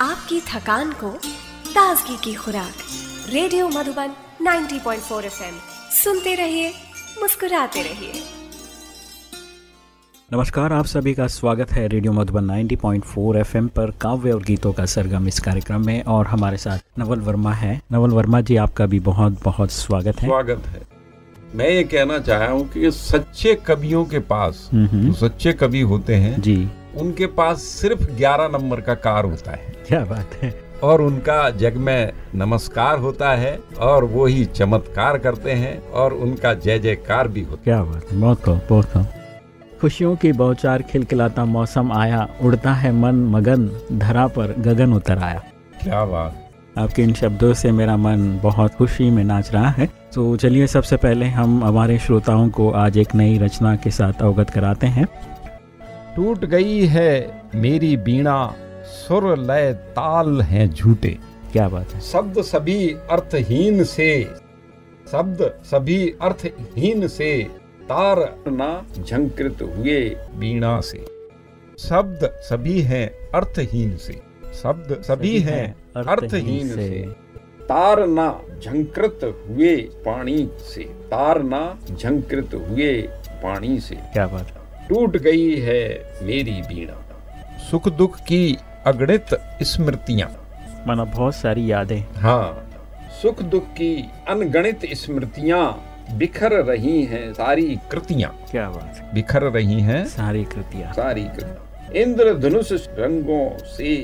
आपकी थकान को ताजगी की खुराक। Radio Madhuban 90.4 FM. सुनते रहिए मुस्कुराते रहिए। नमस्कार आप सभी का स्वागत है रेडियो मधुबन 90.4 एफएम पर काव्य और गीतों का सरगम इस कार्यक्रम में। और हमारे साथ नवल वर्मा है। नवल वर्मा जी आपका भी बहुत बहुत स्वागत है। स्वागत है। मैं ये कहना चाह हूँ कि सच्चे कवियों के पास हम्म, सच्चे कवि होते हैं जी। उनके पास सिर्फ़ 11 नंबर का कार होता है। क्या बात है? और उनका जग में नमस्कार होता है और वो ही चमत्कार करते हैं और उनका जय जयकार भी होता क्या बात है? बहुत खूब बहुत खूब खुशियों की बौछार खिलखिलाता मौसम आया उड़ता है मन मगन धरा पर गगन उतर आया। क्या बात। आपके इन शब्दों से मेरा मन बहुत खुशी में नाच रहा है। तो चलिए सबसे पहले हम हमारे श्रोताओं को आज एक नई रचना के साथ अवगत कराते हैं। टूट गई है मेरी बीणा सुर लय ताल हैं झूठे। क्या बात है? शब्द सभी अर्थहीन से शब्द सभी अर्थहीन से तार ना झंकृत हुए बीणा से। शब्द सभी हैं अर्थहीन से शब्द सभी हैं अर्थहीन से। तार ना झंकृत हुए पानी से तार ना झंकृत हुए पानी से। क्या बात है? टूट गई है मेरी बीणा सुख दुख की अगणित स्मृतियाँ। माना बहुत सारी यादें। हाँ सुख दुख की अनगणित स्मृतियाँ बिखर रही हैं सारी कृतियाँ। क्या बात बिखर रही हैं सारी कृतियाँ। सारी कृतियाँ। इंद्रधनुष रंगों से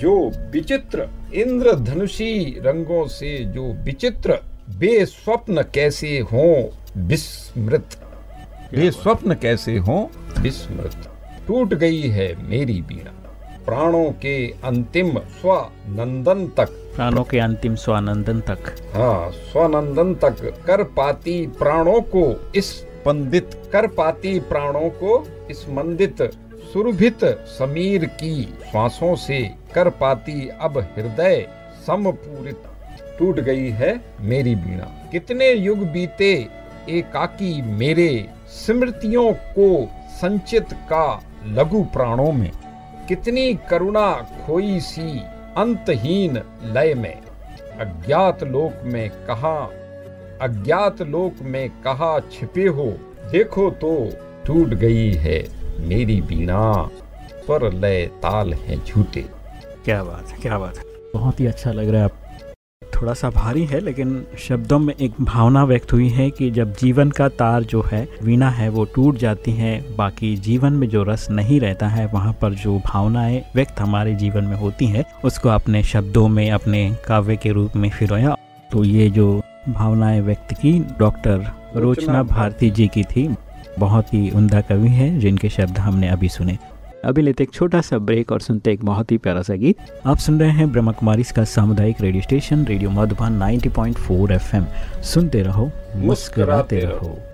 जो विचित्र इंद्रधनुषी रंगों से जो विचित्र बेस्वप्न कैसे हों विस्मृत। बेस्वप्न कैसे हों विस्मृत। टूट गई है मेरी बीणा प्राणों के अंतिम स्वनंदन तक। प्राणों के अंतिम स्वानंदन तक। हाँ स्वनंदन तक। कर पाती प्राणों को इस पंडित। कर पाती प्राणों को इस मंदित सुरभित समीर की श्वासों से कर पाती अब हृदय समपूरित। टूट गई है मेरी बीणा कितने युग बीते एकाकी मेरे। स्मृतियों को संचित का लघु प्राणों में। कितनी करुणा खोई सी अंतहीन लय में। अज्ञात लोक में कहा अज्ञात लोक में कहा छिपे हो देखो तो टूट गई है मेरी बीणा पर लय ताल है झूठे। क्या बात है क्या बात है। बहुत ही अच्छा लग रहा है आप थोड़ा सा भारी है लेकिन शब्दों में एक भावना व्यक्त हुई है कि जब जीवन का तार जो है वीणा है वो टूट जाती है बाकी जीवन में जो रस नहीं रहता है वहाँ पर जो भावनाएँ व्यक्त हमारे जीवन में होती हैं उसको अपने शब्दों में अपने काव्य के रूप में फिरोया। तो ये जो भावनाएँ व्यक्त की डॉक्टर रोचना भारती जी की थी बहुत ही उमदा कवि हैं जिनके शब्द हमने अभी सुने। अभी लेते एक छोटा सा ब्रेक और सुनते एक बहुत ही प्यारा सा गीत। आप सुन रहे हैं ब्रह्म कुमारी का सामुदायिक radio station, radio Madhuban 90.4 FM. सुनते रहो, मुस्कुराते रहो।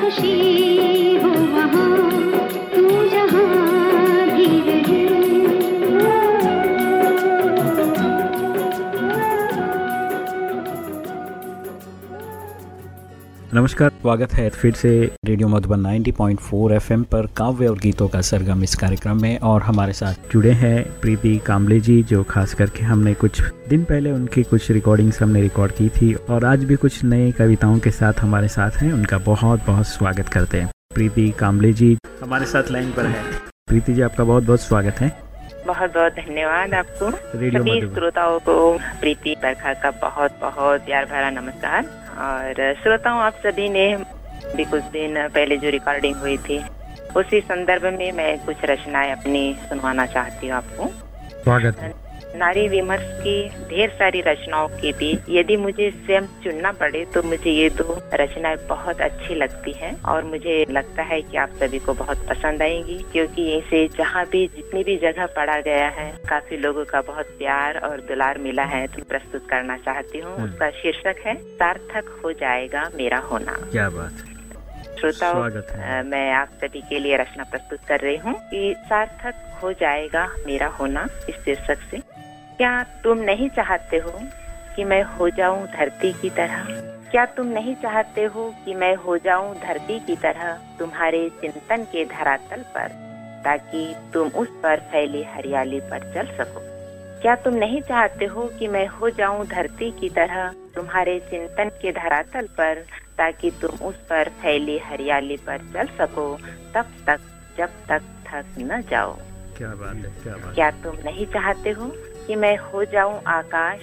खुशी हो वहाँ। नमस्कार, स्वागत है फिर से रेडियो मधुबन 90.4 एफएम पर काव्य और गीतों का सरगम इस कार्यक्रम में और हमारे साथ जुड़े हैं प्रीति कामले जी, जो खास करके हमने कुछ दिन पहले उनकी कुछ रिकॉर्डिंग्स हमने रिकॉर्ड की थी और आज भी कुछ नई कविताओं के साथ हमारे साथ हैं। उनका बहुत बहुत स्वागत करते हैं। प्रीति कामले जी, हमारे साथ लाइन पर है। प्रीति जी, आपका बहुत बहुत स्वागत है। बहुत बहुत धन्यवाद आपको। सभी श्रोताओं को प्रीति बरखा का बहुत बहुत प्यार भरा नमस्कार। और श्रोताओं आप सभी ने भी कुछ दिन पहले जो रिकॉर्डिंग हुई थी उसी संदर्भ में मैं कुछ रचनाएँ अपनी सुनवाना चाहती हूँ आपको। स्वागत है। नारी विमर्श की ढेर सारी रचनाओं के बीच यदि मुझे स्वयं चुनना पड़े तो मुझे ये दो रचनाएँ बहुत अच्छी लगती हैं और मुझे लगता है कि आप सभी को बहुत पसंद आएँगी क्योंकि इसे जहाँ भी जितनी भी जगह पढ़ा गया है काफ़ी लोगों का बहुत प्यार और दुलार मिला है तो प्रस्तुत करना चाहती हूँ। हम्म। उसका शीर्षक है सार्थक हो जाएगा मेरा होना। क्या बात है। श्रोताओं मैं आप सभी के लिए रचना प्रस्तुत कर रही हूँ कि सार्थक हो जाएगा मेरा होना इस शीर्षक से। क्या तुम नहीं चाहते हो कि मैं हो जाऊँ धरती की तरह? क्या तुम नहीं चाहते हो कि मैं हो जाऊँ धरती की तरह तुम्हारे चिंतन के धरातल पर ताकि तुम उस पर फैली हरियाली पर चल सको? क्या तुम नहीं चाहते हो कि मैं हो जाऊँ धरती की तरह तुम्हारे चिंतन के धरातल पर ताकि तुम उस पर फैली हरियाली पर चल सको तब तक जब तक थक न जाओ? क्या बात है क्या बात क्या तुम नहीं चाहते हो कि मैं हो जाऊँ आकाश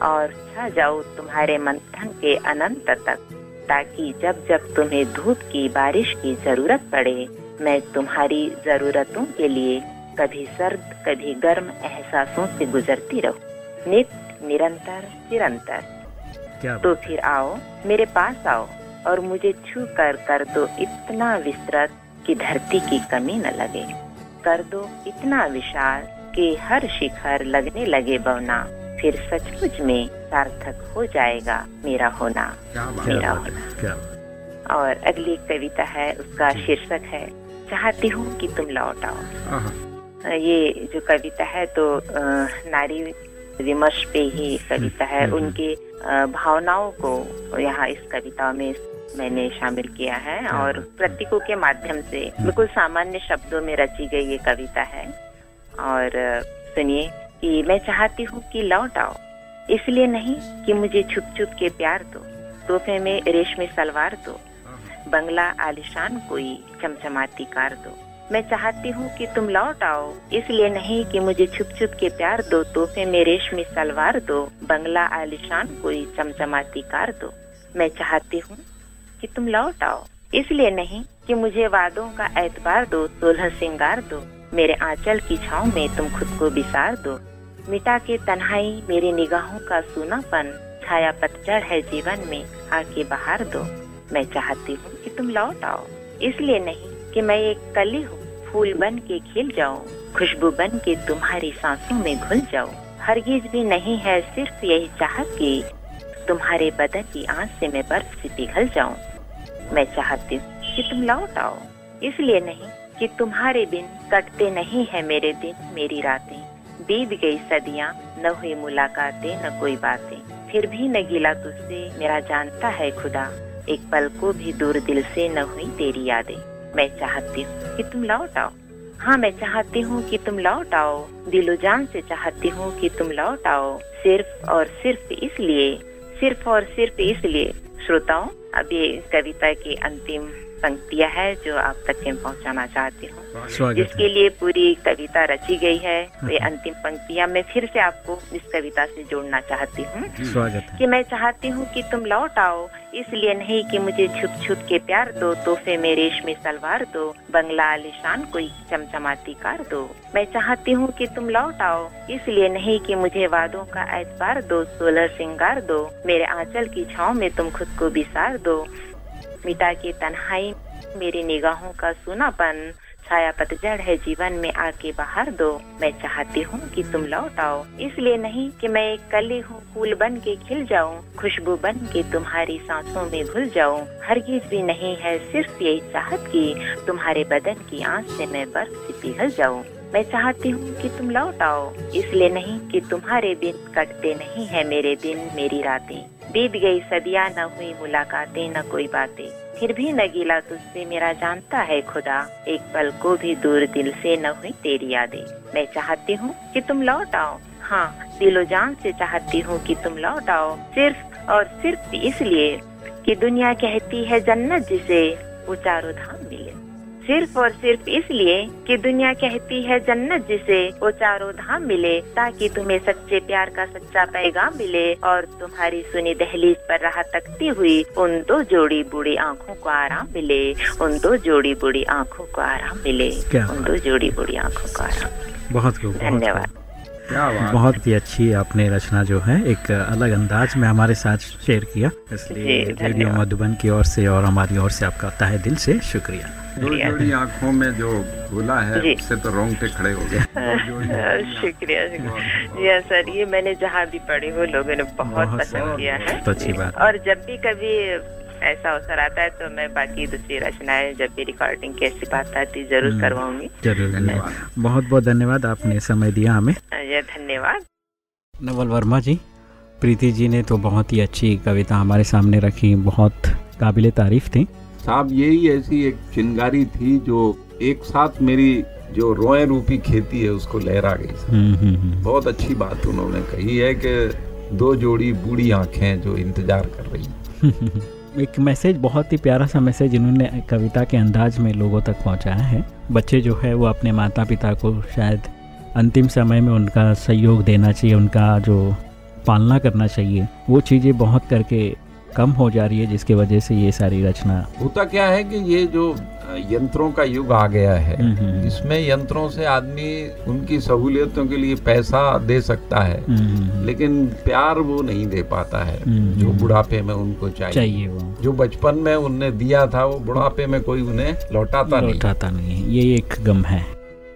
और छा जाऊँ तुम्हारे मंथन के अनंत तक ताकि जब जब तुम्हें धूप की बारिश की ज़रूरत पड़े मैं तुम्हारी जरूरतों के लिए कभी सर्द कभी गर्म एहसासों से गुजरती रहूँ। नित्य निरंतर चिरंतर। क्या तो फिर आओ मेरे पास आओ और मुझे छू कर कर दो इतना विस्तृत कि धरती की कमी न लगे। कर दो इतना विशाल कि हर शिखर लगने लगे बवना। फिर सचमुच में सार्थक हो जाएगा मेरा होना। मेरा होना। और अगली एक कविता है उसका शीर्षक है चाहती हूँ कि तुम लौट आओ। ये जो कविता है तो नारी विमर्श पे ही कविता है। हम्म, हम्म। उनकी भावनाओं को यहाँ इस कविता में मैंने शामिल किया है। और प्रतीकों के माध्यम से बिल्कुल सामान्य शब्दों में रची गई ये कविता है। और, सुनिए, कि मैं चाहती हूँ कि लौट आओ। इसलिए नहीं कि मुझे छुप छुप के प्यार दो, तोहफे में रेशमी सलवार दो, बंगला आलिशान कोई चमचमाती कार दो। मैं चाहती हूँ कि तुम लौट आओ। इसलिए नहीं कि मुझे छुप छुप के प्यार दो, तोहफे में रेशमी सलवार दो, बंगला आलिशान कोई चमचमाती कार दो। मैं चाहती हूँ कि तुम लौट आओ। इसलिए नहीं कि मुझे वादों का एतबार दो, सोलह सिंगार दो। मेरे आंचल की छाव में तुम खुद को बिसार दो। मिटा के तन्हाई मेरी निगाहों का सूनापन छाया पतझड़ है जीवन में, आके बहार दो। मैं चाहती हूँ कि तुम लौट आओ। इसलिए नहीं कि मैं एक कली हूँ, फूल बन के खिल जाऊँ, खुशबू बन के तुम्हारी सांसों में घुल जाऊँ। हरगिज भी नहीं है सिर्फ़ यही चाहत कि तुम्हारे बदन की आँच से मैं बर्फ़ से पिघल जाऊँ। मैं चाहती हूँ कि तुम लौट आओ। इसलिए नहीं कि तुम्हारे बिन कटते नहीं है मेरे दिन, मेरी रातें। बीत गई सदियाँ, न हुई मुलाकातें, न कोई बातें। फिर भी न गिला तुझसे, मेरा जानता है खुदा। एक पल को भी दूर दिल से न हुई तेरी यादें। मैं चाहती हूँ कि तुम लौट आओ। हाँ मैं चाहती हूँ कि तुम लौट आओ। दिलो जान से चाहती हूँ कि तुम लौट आओ। सिर्फ़ और सिर्फ़ इसलिए, सिर्फ़ और सिर्फ़ इसलिए। श्रोताओं, अब ये कविता के अंतिम पंक्तियाँ है जो आप तक पहुंचाना चाहती हूँ। जिसके लिए पूरी कविता रची गई है। वे अंतिम पंक्तियाँ मैं फिर से आपको इस कविता से जोड़ना चाहती हूँ। कि मैं चाहती हूँ कि तुम लौट आओ इसलिए नहीं कि मुझे छुप छुप के प्यार दो तोहफे में रेशमी सलवार दो बंगला आलिशान कोई चमचमाती कार दो। मैं चाहती हूँ कि तुम लौट आओ इसलिए नहीं कि मुझे वादों का एतबार दो सोलह श्रृंगार दो मेरे आंचल की छाव में तुम खुद को बिसार दो। मिटा के तन्हाई मेरी निगाहों का सुनापन छाया पतझड़ है जीवन में आके बाहर दो। मैं चाहती हूँ कि तुम लौट आओ। इसलिए नहीं कि मैं एक कली हूँ, फूल बन के खिल जाऊँ, खुशबू बन के तुम्हारी सांसों में घुल जाऊँ। हर हरगिज भी नहीं है सिर्फ़ यही चाहत की तुम्हारे बदन की आँच से मैं बर्फ़ से पिघल जाऊँ। मैं चाहती हूँ कि तुम लौट आओ। इसलिए नहीं कि तुम्हारे बिन कटते नहीं है मेरे दिन, मेरी रातें। बीत गई, सदियाँ, न हुई मुलाकातें, न कोई बातें। फिर भी न तुझसे मेरा जानता है खुदा। एक पल को भी दूर दिल से न हुई तेरी यादें। मैं चाहती हूँ कि तुम लौट आओ। हाँ दिलो जान से चाहती हूँ कि तुम लौट आओ। सिर्फ़ और सिर्फ़ इसलिए कि दुनिया कहती है जन्नत जिसे वो चारों धाम मिले। सिर्फ़ और सिर्फ़ इसलिए कि दुनिया कहती है जन्नत जिसे वो चारों धाम मिले ताकि तुम्हें सच्चे प्यार का सच्चा पैगाम मिले और तुम्हारी सुनी दहलीज पर राह तकती हुई उन दो जोड़ी बूढ़ी आँखों को आराम मिले उन दो जोड़ी बूढ़ी आँखों को आराम मिले उन दो जोड़ी बूढ़ी आँखों को आराम बहुत धन्यवाद। बहुत ही अच्छी आपने रचना जो है एक अलग अंदाज में हमारे साथ शेयर किया। इसलिए रेडियो मधुबन की ओर से और हमारी ओर से आपका तहे दिल से शुक्रिया। जोड़ी आँखों में जो बोला है उससे तो रोंगटे खड़े हो गए। शुक्रिया शुक्रिया। जी हाँ सर ये मैंने जहाँ भी पढ़ी हो लोगों ने बहुत बहुत पसंद किया है। बहुत अच्छी बात। और जब भी कभी ऐसा अवसर आता है तो मैं बाकी दूसरी रचनाएँ जब भी रिकॉर्डिंग की ऐसी बात आती ज़रूर हम्म। करवाऊँगी ज़रूर धन्यवाद बहुत बहुत धन्यवाद आपने समय दिया हमें धन्यवाद नवल वर्मा जी प्रीति जी ने तो बहुत ही अच्छी कविता हमारे सामने रखी बहुत काबिल तारीफ़ थी साहब यही ऐसी एक चिंगारी थी जो एक साथ मेरी जो रोए रूपी खेती है उसको लहरा गई हम्म, हम्म, हम्म। बहुत अच्छी बात उन्होंने कही है कि दो जोड़ी बूढ़ी आँखें जो इंतज़ार कर रही हैं। एक मैसेज बहुत ही प्यारा सा मैसेज इन्होंने कविता के अंदाज में लोगों तक पहुँचाया है। बच्चे जो है वो अपने माता पिता को शायद अंतिम समय में उनका सहयोग देना चाहिए, उनका जो पालना करना चाहिए, वो चीज़ें बहुत करके कम हो जा रही है, जिसके वजह से ये सारी रचना होता क्या है कि ये जो यंत्रों का युग आ गया है। हम्म, हम्म, इसमें यंत्रों से आदमी उनकी सहूलियतों के लिए पैसा दे सकता है हम्म, लेकिन प्यार वो नहीं दे पाता है। हम्म, जो हम्म। बुढ़ापे में उनको चाहिए। चाहिए वो। जो बचपन में उनने दिया था वो बुढ़ापे में कोई उन्हें लौटाता नहीं। लौटाता नहीं ये एक गम है।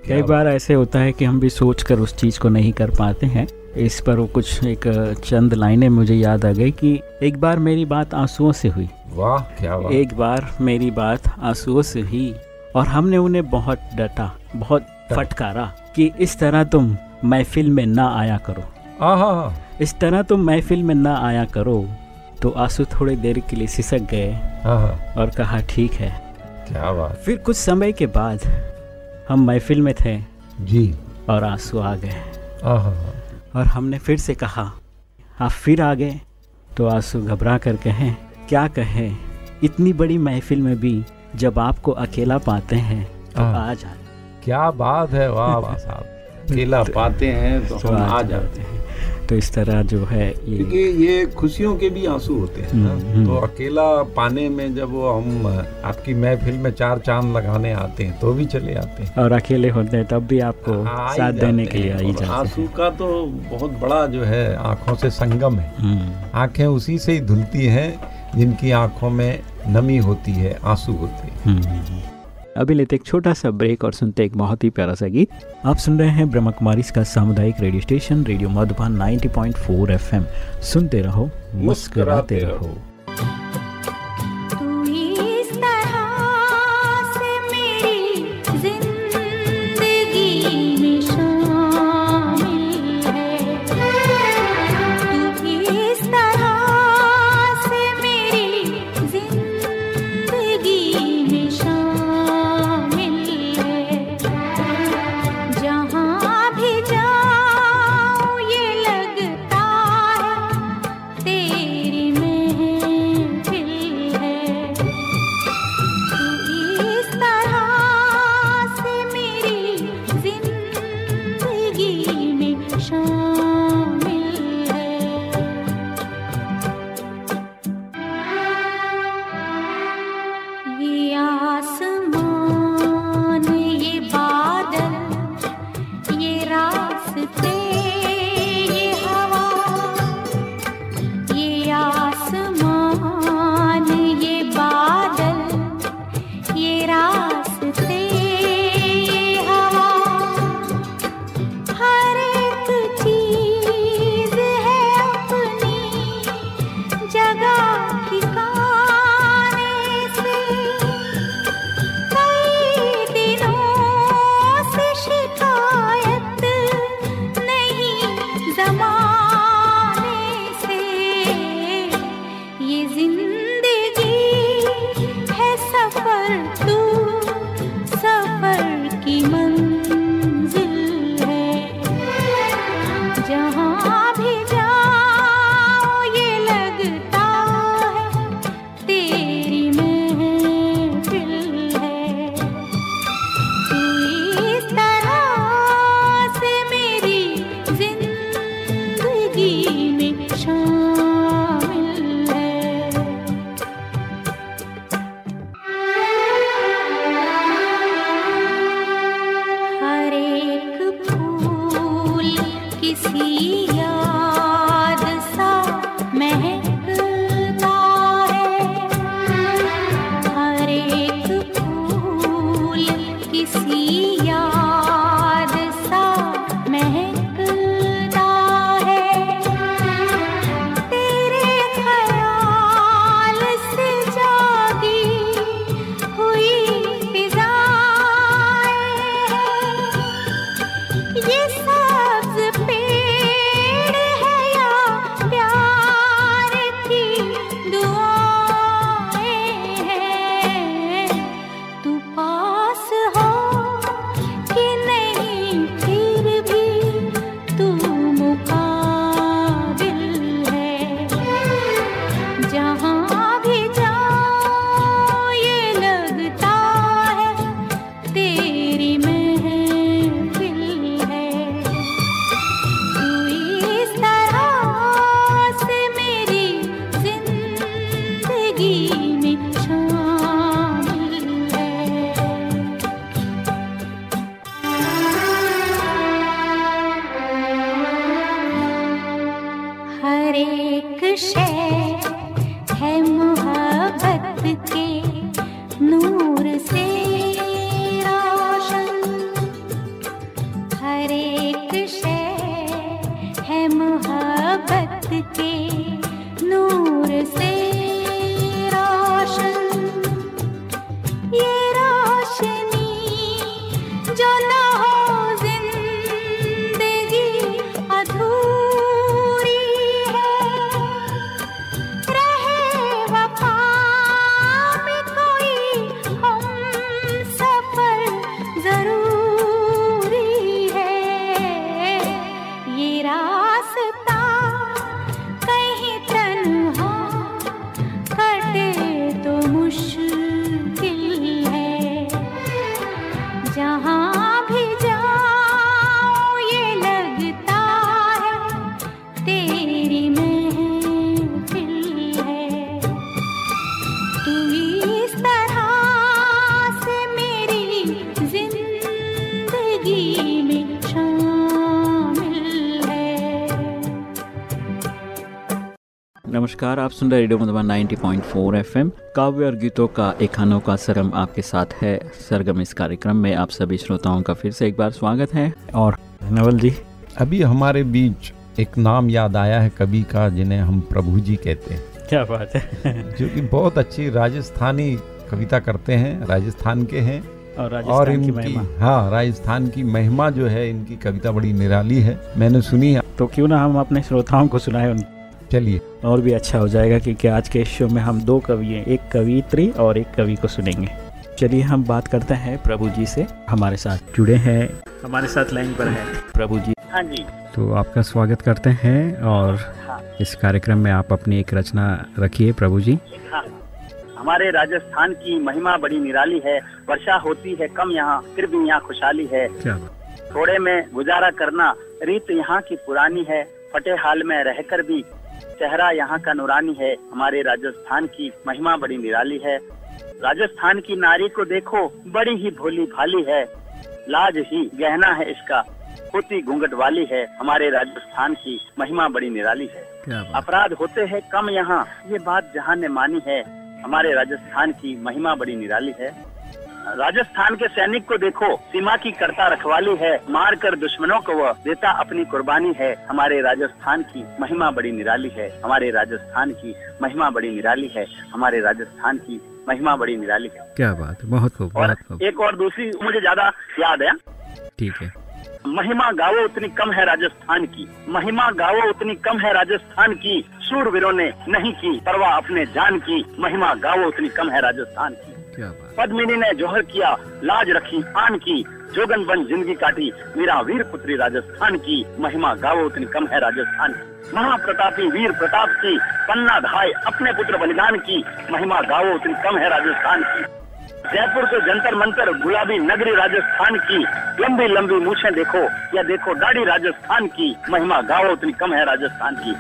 कई बार ऐसे होता है कि हम भी सोच कर उस चीज़ को नहीं कर पाते हैं। इस पर वो कुछ एक चंद लाइनें मुझे याद आ गई कि एक बार मेरी बात आंसुओं से हुई। वाह क्या बात। एक बार मेरी बात आंसुओं से हुई और हमने उन्हें बहुत डटा बहुत फटकारा कि इस तरह तुम महफिल में ना आया करो। आहा। इस तरह तुम महफिल में ना आया करो तो आँसू थोड़ी देर के लिए सिसक गए और कहा ठीक है। क्या बात। फिर कुछ समय के बाद हम महफिल में थे जी। और आँसू आ गए। आहा। और हमने फिर से कहा आप फिर आ गए तो आँसू घबरा कर कहें क्या कहें? इतनी बड़ी महफिल में भी जब आपको अकेला पाते हैं तो हाँ। आ जाए। क्या बात है। वाह वाह साहब। अकेला पाते हैं तो हम आ जाते हैं तो इस तरह जो है ये क्योंकि ये खुशियों के भी आँसू होते हैं ना हम्म, हम्म। तो अकेला पाने में जब वो हम आपकी महफिल में चार चाँद लगाने आते हैं तो भी चले आते हैं और अकेले होते हैं तब भी आपको साथ देने के लिए आ हैं। जाते आँसू का तो बहुत बड़ा जो है आँखों से संगम है हम्म, आँखें उसी से ही धुलती हैं जिनकी आँखों में नमी होती है आँसू होते हैं। अभी लेते एक छोटा सा ब्रेक और सुनते एक बहुत ही प्यारा सा गीत। आप सुन रहे हैं ब्रह्म कुमारी का सामुदायिक radio station radio Madhuban 90.4 FM. सुनते रहो मुस्कुराते रहो। नमस्कार आप सुन रहे रेडियो मधुबन 90.4 एफएम। काव्य और गीतों का एक अनोखा सरम आपके साथ है। सरगम इस कार्यक्रम में आप सभी श्रोताओं का फिर से एक बार स्वागत है। और नवल जी। अभी हमारे बीच एक नाम याद आया है कवि का जिन्हें हम प्रभु जी कहते हैं। क्या बात है। जो कि बहुत अच्छी राजस्थानी कविता करते हैं राजस्थान के हैं। और और राजस्थान की महिमा। हाँ राजस्थान की महिमा जो है इनकी कविता बड़ी निराली है। मैंने सुनी है। तो क्यों ना हम अपने श्रोताओं को सुनाए उन चलिए। और भी अच्छा हो जाएगा क्योंकि आज के शो में हम दो कवि हैं एक कवित्री और एक कवि को सुनेंगे। चलिए हम बात करते हैं प्रभु जी से। हमारे साथ जुड़े हैं। हमारे साथ लाइन पर है। प्रभु जी। हाँ जी। तो आपका स्वागत करते हैं और हाँ। इस कार्यक्रम में आप अपनी एक रचना रखिए प्रभु जी। हाँ। हमारे राजस्थान की महिमा बड़ी निराली है वर्षा होती है कम यहाँ फिर भी यहाँ खुशहाली है। थोड़े में गुजारा करना रीत यहाँ की पुरानी है फटे हाल में रहकर भी चेहरा यहाँ का नूरानी है। हमारे राजस्थान की महिमा बड़ी निराली है। राजस्थान की नारी को देखो बड़ी ही भोली भाली है। लाज ही गहना है इसका। होती घूंघट वाली है। हमारे राजस्थान की महिमा बड़ी निराली है। अपराध होते हैं कम यहाँ। ये बात जहाँ ने मानी है हमारे राजस्थान की महिमा बड़ी निराली है। राजस्थान के सैनिक को देखो सीमा की करता रखवाली है मार कर दुश्मनों को वह देता अपनी कुर्बानी है। हमारे राजस्थान की महिमा बड़ी निराली है हमारे राजस्थान की महिमा बड़ी निराली है हमारे राजस्थान की महिमा बड़ी निराली है। क्या बात बहुत खूब और बहुत खूब। एक और दूसरी मुझे ज़्यादा याद है। ठीक है। महिमा गावो उतनी कम है राजस्थान की। महिमा गावो उतनी कम है राजस्थान की। सूरवीरों ने नहीं की परवाह अपने जान की। महिमा गावो उतनी कम है राजस्थान की। क्या बात। पद्मिनी ने जोहर किया लाज रखी आन की। जोगन बन ज़िंदगी काटी मेरा वीर पुत्री राजस्थान की। महिमा गावो उतनी कम है राजस्थान की। महाप्रतापी वीर प्रताप की पन्ना धाय अपने पुत्र बलिदान की। महिमा गावो उतनी कम है राजस्थान की। जयपुर के जंतर मंतर गुलाबी नगरी राजस्थान की। लंबी लंबी मूछें देखो या देखो दाढ़ी राजस्थान की। महिमा गावो उतनी कम है राजस्थान की।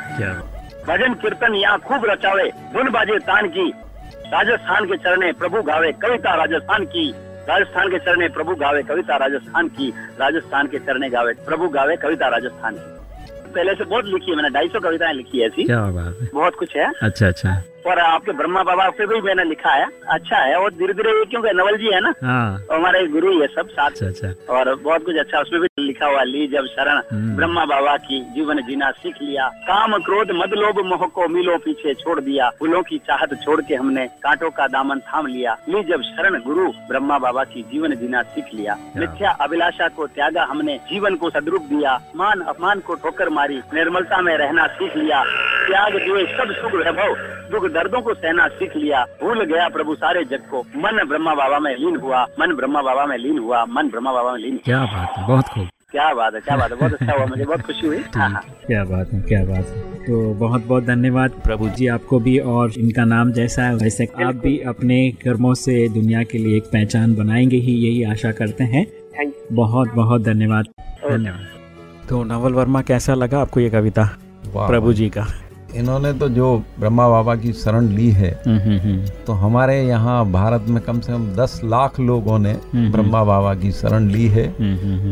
भजन कीर्तन यहाँ खूब रचावे धुन बाजे तान की। राजस्थान के चरणे प्रभु गावे कविता राजस्थान की। राजस्थान के चरणे प्रभु गावे कविता राजस्थान की। राजस्थान के चरणे गावे प्रभु गावे कविता राजस्थान की। पहले से बहुत लिखी है मैंने ढाई सौ कविताएँ लिखी है ऐसी। क्या बात है। बहुत कुछ है। अच्छा अच्छा। और आपके ब्रह्मा बाबा पे भी मैंने लिखा है। अच्छा है और धीरे धीरे ये क्योंकि नवल जी है ना हाँ। हमारे गुरु ही है सब साथ। अच्छा अच्छा। और बहुत कुछ अच्छा उसमें भी लिखा हुआ ली जब शरण हम्म। ब्रह्मा बाबा की जीवन जीना सीख लिया। काम क्रोध मद लोभ मोह को मिलो पीछे छोड़ दिया। फूलों की चाहत छोड़ के हमने कांटों का दामन थाम लिया। ली जब शरण गुरु ब्रह्मा बाबा की जीवन जीना सीख लिया। मिथ्या अभिलाषा को त्यागा हमने जीवन को सदरूप दिया। मान अपमान को ठोकर मारी। निर्मलता में रहना सीख लिया। त्याग दिए सब सुख वैभव दुख दर्दों को सहना सीख लिया भूल गया प्रभु सारे जग को। मन ब्रह्मा बाबा में लीन हुआ मन ब्रह्मा बाबा में लीन हुआ मन ब्रह्मा बाबा में लीन क्या बात है बहुत खूब। क्या बात है क्या बात है बहुत अच्छा हुआ मुझे बहुत खुशी हुई। हाँ हाँ। क्या बात है क्या बात है। तो बहुत बहुत धन्यवाद प्रभु जी आपको भी और इनका नाम जैसा है वैसे आप भी अपने कर्मों से दुनिया के लिए एक पहचान बनाएँगे ही यही आशा करते हैं। बहुत बहुत धन्यवाद। धन्यवाद। तो नवल वर्मा कैसा लगा आपको ये कविता? प्रभु जी का। इन्होंने तो जो ब्रह्मा बाबा की शरण ली है हम्म, हम्म, हम्म, तो हमारे यहाँ भारत में कम से कम दस लाख लोगों ने। ब्रह्मा बाबा की शरण ली है।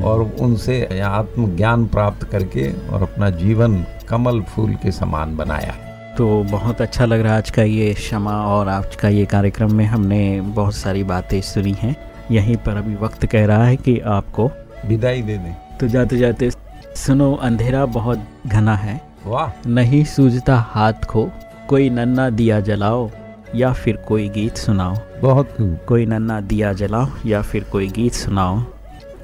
और उनसे आत्मज्ञान प्राप्त करके और अपना जीवन कमल फूल के समान बनाया। तो बहुत अच्छा लग रहा है आज का ये क्षमा और आज का ये कार्यक्रम में हमने बहुत सारी बातें सुनी हैं। यहीं पर अभी वक्त कह रहा है कि आपको विदाई दे दें। तो जाते जाते सुनो अंधेरा बहुत घना है। वाह। नहीं सूझता हाथ को कोई नन्ना दिया जलाओ या फिर कोई गीत सुनाओ। बहुत कोई नन्ना दिया जलाओ या फिर कोई गीत सुनाओ।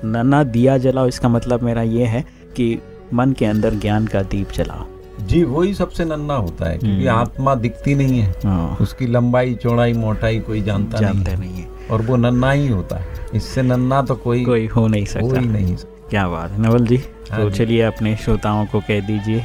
नन्ना दिया जलाओ इसका मतलब मेरा ये है कि मन के अंदर ज्ञान का दीप जलाओ। जी वही सबसे नन्ना होता है क्योंकि हम्म। आत्मा दिखती नहीं है। हाँ, उसकी लंबाई चौड़ाई मोटाई कोई जानता जानते नहीं नहीं है। है। और वो नन्ना ही होता है। इससे नन्ना तो कोई कोई हो नहीं हो सकता। ही नहीं क्या बात है नवल जी। हाँ तो चलिए अपने श्रोताओं को कह दीजिए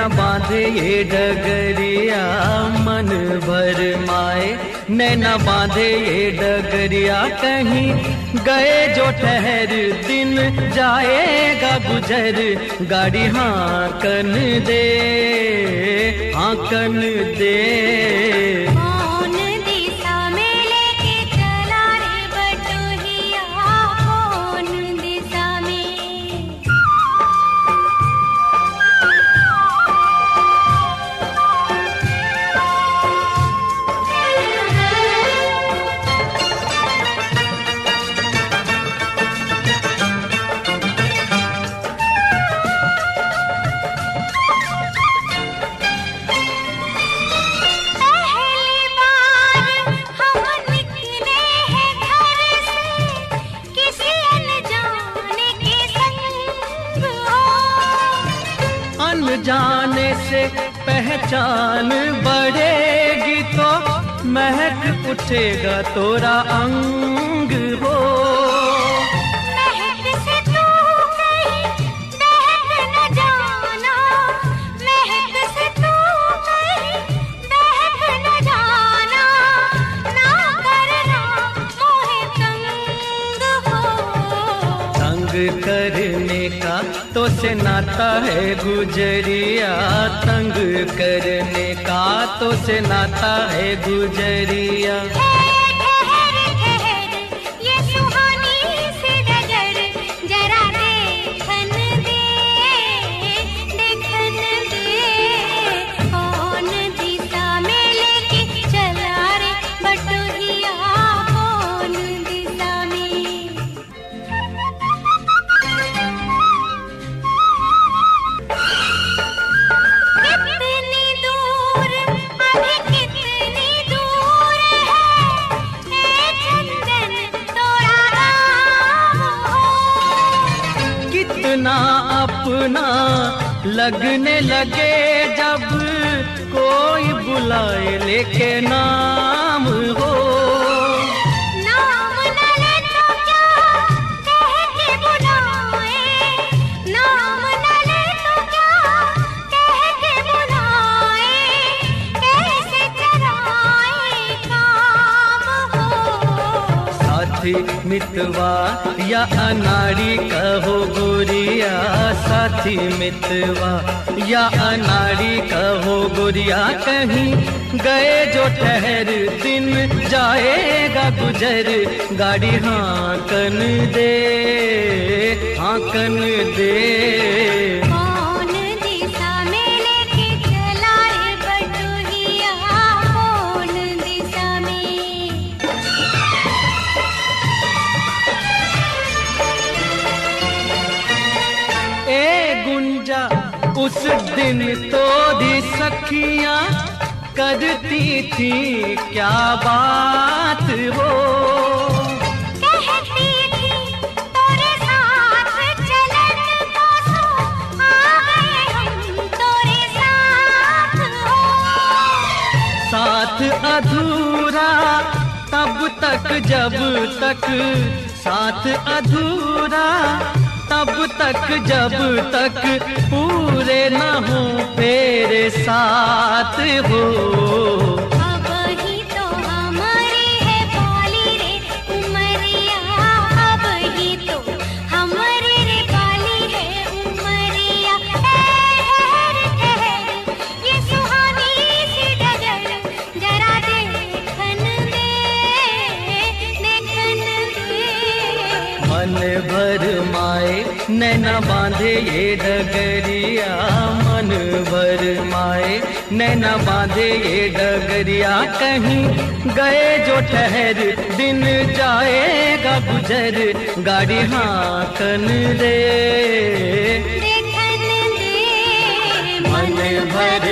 नैना बांधे ये डगरिया, मन भर माए। नैना बांधे ये डगरिया, कहीं गए जो ठहर दिन जाएगा गुजर। गाड़ी हाँ कन दे हाँ कन दे। अनजाने से पहचान बढ़ेगी तो महक उठेगा तोरा अंग हो। तो से नाता है गुजरिया तंग करने का तो से नाता है गुजरिया। लगने लगे जब कोई बुलाए लेके नाम मितवा, या अनाड़ी कहो गोरिया साथी मितवा, या अनाड़ी कहो गोरिया कहीं गए जो ठहर दिन जाएगा गुजर, गाड़ी हाँकन दे हाँकन दे। दिन तो दी सखियाँ करती थी क्या बात कहती थी तोरे साथ चलन को सो आ गए हम तोरे साथ हो। साथ अधूरा तब तक जब तक साथ अधूरा तब तक जब तक पूरे न हो तेरे साथ हो। नैना बांधे ये डगरिया, कहीं गए जो ठहर, दिन जाएगा गुजर, गाड़ी हाकन दे, मन भर